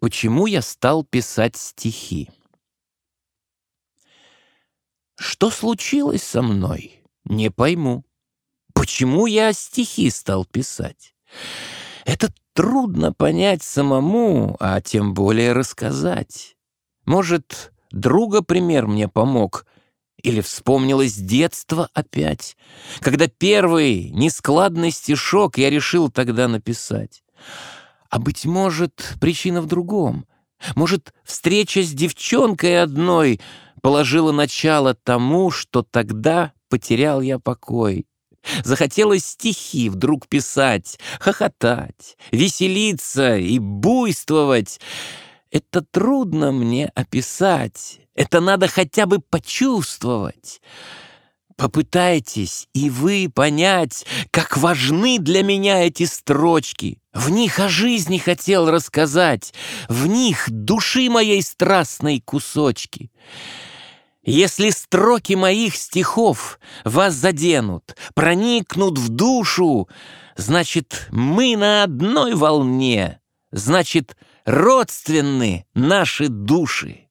Почему я стал писать стихи? Что случилось со мной? Не пойму. Почему я стихи стал писать? Это трудно понять самому, а тем более рассказать. Может, друга пример мне помог, или вспомнилось детство опять, когда первый нескладный стишок я решил тогда написать. А, быть может, причина в другом. Может, встреча с девчонкой одной положила начало тому, что тогда потерял я покой. Захотелось стихи вдруг писать, хохотать, веселиться и буйствовать. Это трудно мне описать, это надо хотя бы почувствовать. Попытайтесь и вы понять, как важны для меня эти строчки. В них о жизни хотел рассказать, в них души моей страстной кусочки. Если строки моих стихов вас заденут, проникнут в душу, значит, мы на одной волне, значит, родственны наши души.